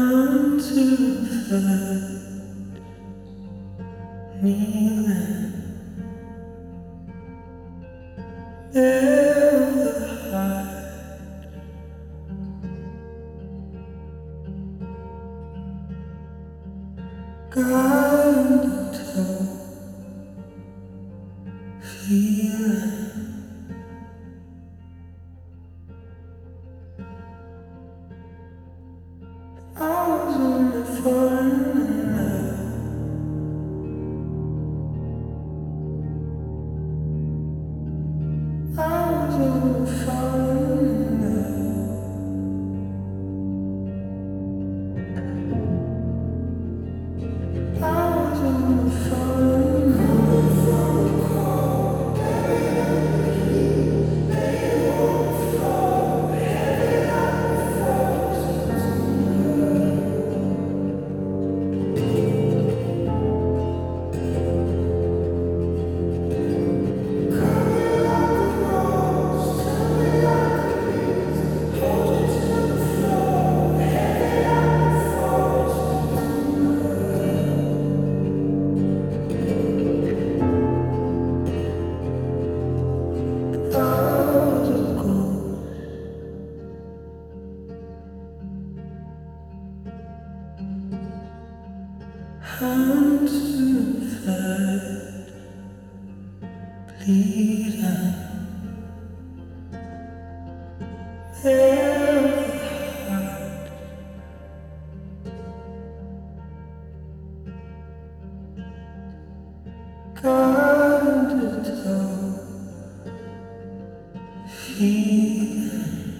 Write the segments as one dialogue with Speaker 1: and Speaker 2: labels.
Speaker 1: come to find kneeling hide comfort bleeding their heart gone to toe feeling.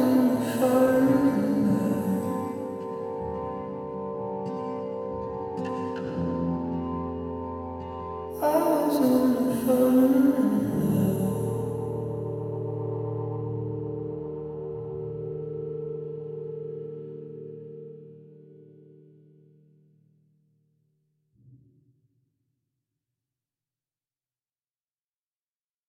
Speaker 1: for